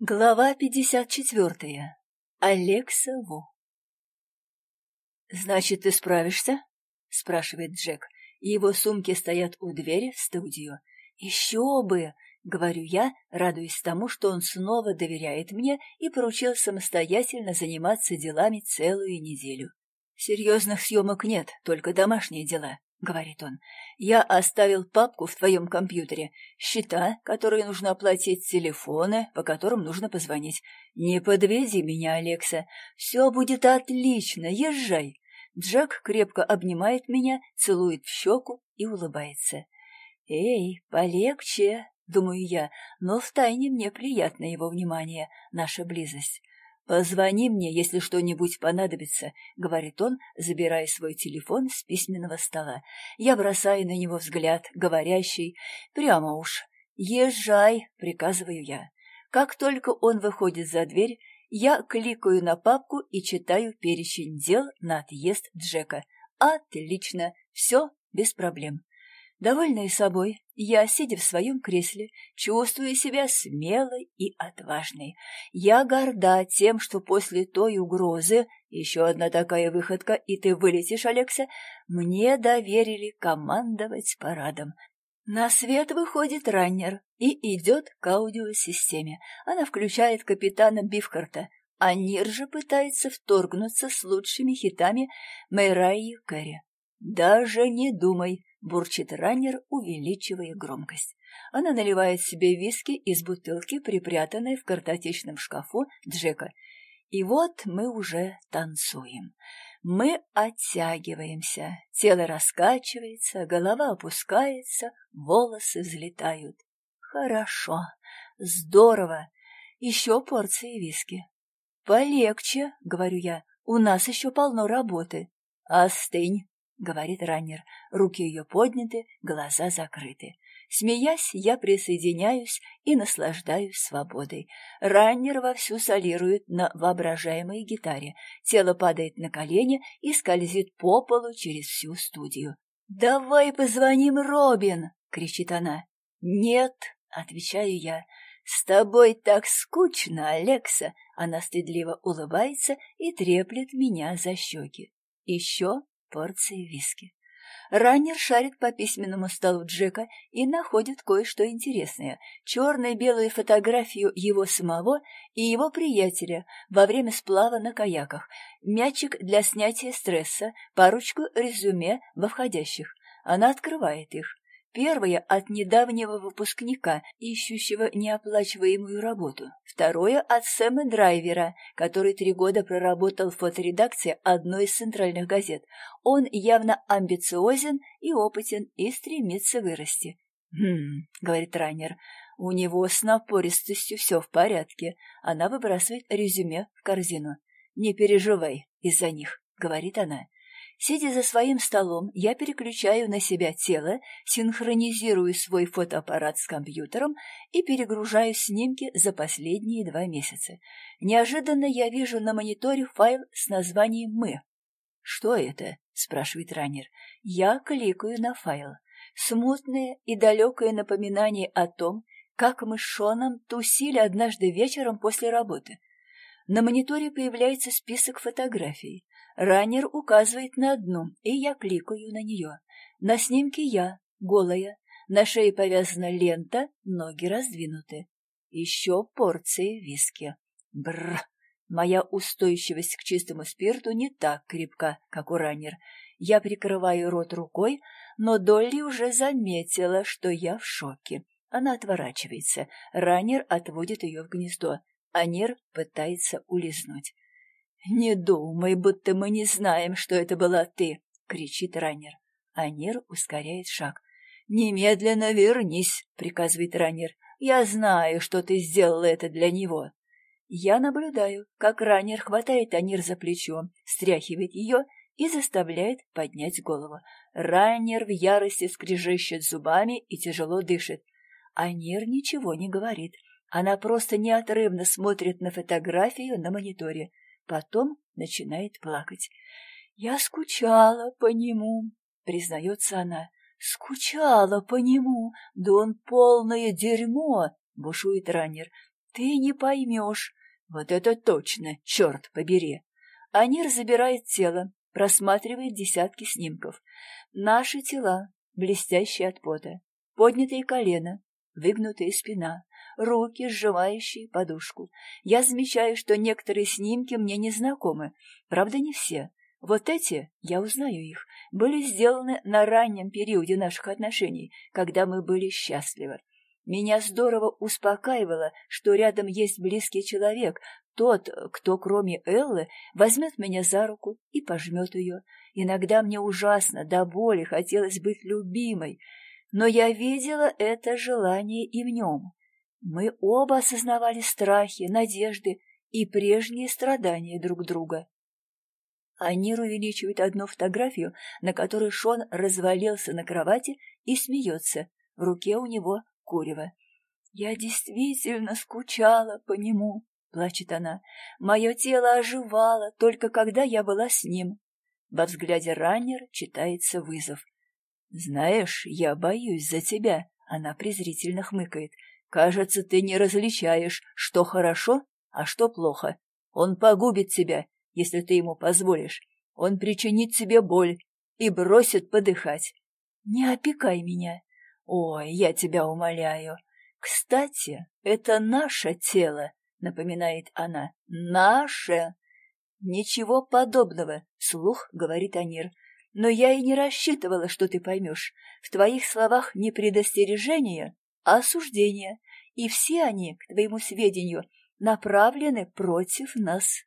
Глава пятьдесят четвертая. Алекса Ву. «Значит, ты справишься?» — спрашивает Джек. Его сумки стоят у двери в студию. «Еще бы!» — говорю я, радуясь тому, что он снова доверяет мне и поручил самостоятельно заниматься делами целую неделю. «Серьезных съемок нет, только домашние дела», — говорит он. «Я оставил папку в твоем компьютере, счета, которые нужно оплатить, телефоны, по которым нужно позвонить. Не подведи меня, Алекса. Все будет отлично, езжай». Джек крепко обнимает меня, целует в щеку и улыбается. «Эй, полегче», — думаю я, но втайне мне приятно его внимание, наша близость. «Позвони мне, если что-нибудь понадобится», — говорит он, забирая свой телефон с письменного стола. Я бросаю на него взгляд, говорящий «Прямо уж». «Езжай», — приказываю я. Как только он выходит за дверь, я кликаю на папку и читаю перечень дел на отъезд Джека. Отлично, все без проблем. Довольная собой, я, сидя в своем кресле, чувствую себя смелой и отважной. Я горда тем, что после той угрозы, еще одна такая выходка, и ты вылетишь, Алекса, мне доверили командовать парадом. На свет выходит раннер и идет к аудиосистеме. Она включает капитана Бифкарта, а Нир же пытается вторгнуться с лучшими хитами Мэйраи Кэрри. «Даже не думай», бурчит раннер, увеличивая громкость. Она наливает себе виски из бутылки, припрятанной в картотечном шкафу Джека. И вот мы уже танцуем. Мы оттягиваемся, тело раскачивается, голова опускается, волосы взлетают. Хорошо, здорово. Еще порции виски. Полегче, говорю я, у нас еще полно работы. Остынь, — говорит раннер. Руки ее подняты, глаза закрыты. Смеясь, я присоединяюсь и наслаждаюсь свободой. Раннер вовсю солирует на воображаемой гитаре. Тело падает на колени и скользит по полу через всю студию. «Давай позвоним Робин!» — кричит она. «Нет!» — отвечаю я. «С тобой так скучно, Алекса!» Она стыдливо улыбается и треплет меня за щеки. «Еще порции виски. Раннер шарит по письменному столу Джека и находит кое-что интересное. Черно-белую фотографию его самого и его приятеля во время сплава на каяках, мячик для снятия стресса, парочку резюме во входящих. Она открывает их. Первое — от недавнего выпускника, ищущего неоплачиваемую работу. Второе — от Сэма Драйвера, который три года проработал в фоторедакции одной из центральных газет. Он явно амбициозен и опытен и стремится вырасти. «Хм», — говорит Раннер, — «у него с напористостью все в порядке». Она выбрасывает резюме в корзину. «Не переживай из-за них», — говорит она. Сидя за своим столом, я переключаю на себя тело, синхронизирую свой фотоаппарат с компьютером и перегружаю снимки за последние два месяца. Неожиданно я вижу на мониторе файл с названием «Мы». «Что это?» — спрашивает раннер. Я кликаю на файл. Смутное и далекое напоминание о том, как мы с Шоном тусили однажды вечером после работы. На мониторе появляется список фотографий. Раннер указывает на одну, и я кликаю на нее. На снимке я, голая, на шее повязана лента, ноги раздвинуты. Еще порции виски. Бррр. Моя устойчивость к чистому спирту не так крепка, как у раннер. Я прикрываю рот рукой, но Долли уже заметила, что я в шоке. Она отворачивается. Раннер отводит ее в гнездо. Анир пытается улизнуть. «Не думай, будто мы не знаем, что это была ты!» — кричит раннер. Анир ускоряет шаг. «Немедленно вернись!» — приказывает раннер. «Я знаю, что ты сделала это для него!» Я наблюдаю, как раннер хватает Анир за плечо, стряхивает ее и заставляет поднять голову. Раннер в ярости скрежещет зубами и тяжело дышит. Анир ничего не говорит. Она просто неотрывно смотрит на фотографию на мониторе. Потом начинает плакать. «Я скучала по нему», — признается она. «Скучала по нему, да он полное дерьмо», — бушует раннер. Ты не поймешь. Вот это точно, черт побери. Анир забирает тело, просматривает десятки снимков. Наши тела, блестящие от пота, поднятые колено, выгнутая спина, руки, сжимающие подушку. Я замечаю, что некоторые снимки мне незнакомы, правда, не все. Вот эти, я узнаю их, были сделаны на раннем периоде наших отношений, когда мы были счастливы. Меня здорово успокаивало, что рядом есть близкий человек, тот, кто, кроме Эллы, возьмет меня за руку и пожмет ее. Иногда мне ужасно, до боли хотелось быть любимой, но я видела это желание и в нем. Мы оба осознавали страхи, надежды и прежние страдания друг друга. Анир увеличивает одну фотографию, на которой Шон развалился на кровати и смеется. В руке у него курево. «Я действительно скучала по нему», — плачет она. «Мое тело оживало, только когда я была с ним». Во взгляде раннер читается вызов. «Знаешь, я боюсь за тебя», — она презрительно хмыкает. «Кажется, ты не различаешь, что хорошо, а что плохо. Он погубит тебя, если ты ему позволишь. Он причинит тебе боль и бросит подыхать. Не опекай меня. Ой, я тебя умоляю. Кстати, это наше тело, напоминает она. Наше. Ничего подобного, слух говорит Анир. Но я и не рассчитывала, что ты поймешь. В твоих словах не предостережение, осуждение, и все они, к твоему сведению, направлены против нас.